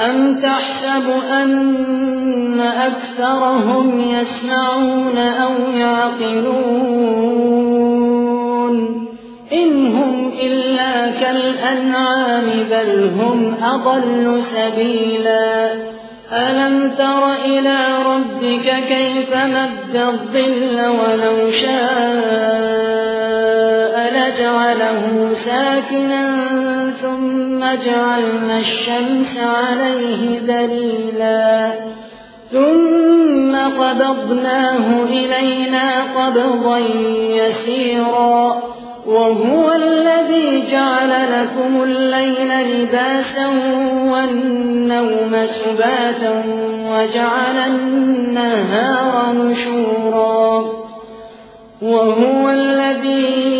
أَمْ تَحْسَبُ أَنَّ أَكْثَرَهُمْ يَسْمَعُونَ أَوْ يَعْقِلُونَ إِنْ هُمْ إِلَّا كَالْأَنْعَامِ بَلْ هُمْ أَضَلُّ سَبِيلًا أَلَمْ تَرَ إِلَى رَبِّكَ كَيْفَ مَدَّ الظِّلَّ وَلَوْ شَاءَ لَجَعَلَهُ سَاكِنًا ثُمَّ جَعَلْنَا الشَّمْسَ عَلَيْهِ دَلِيلًا. ثُمَّ قَبَضْنَاهُ إِلَيْنَا قَبْضًا يَسِيرًا. وَهُوَ الَّذِي جَعَلَ لَكُمُ اللَّيْلَ لِبَاسًا وَالنَّوْمَ سُبَاتًا وَجَعَلَ النَّهَارَ نُشُورًا. وَهُوَ الَّذِي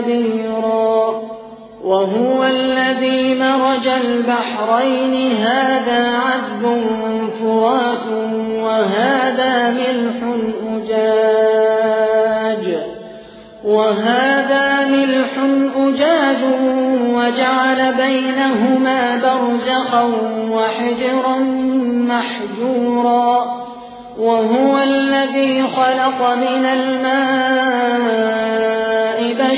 كَبِيرًا وَهُوَ الَّذِي مَرَجَ الْبَحْرَيْنِ هَذَا عَذْبٌ فُرَاتٌ وَهَذَا مِلْحٌ أُجَاجٌ وَهَذَا مِلْحٌ أُجَاجٌ وَجَعَلَ بَيْنَهُمَا بَرْزَخًا وَحِجْرًا مَّحْجُورًا وَهُوَ الَّذِي خَلَقَ مِنَ الْمَاءِ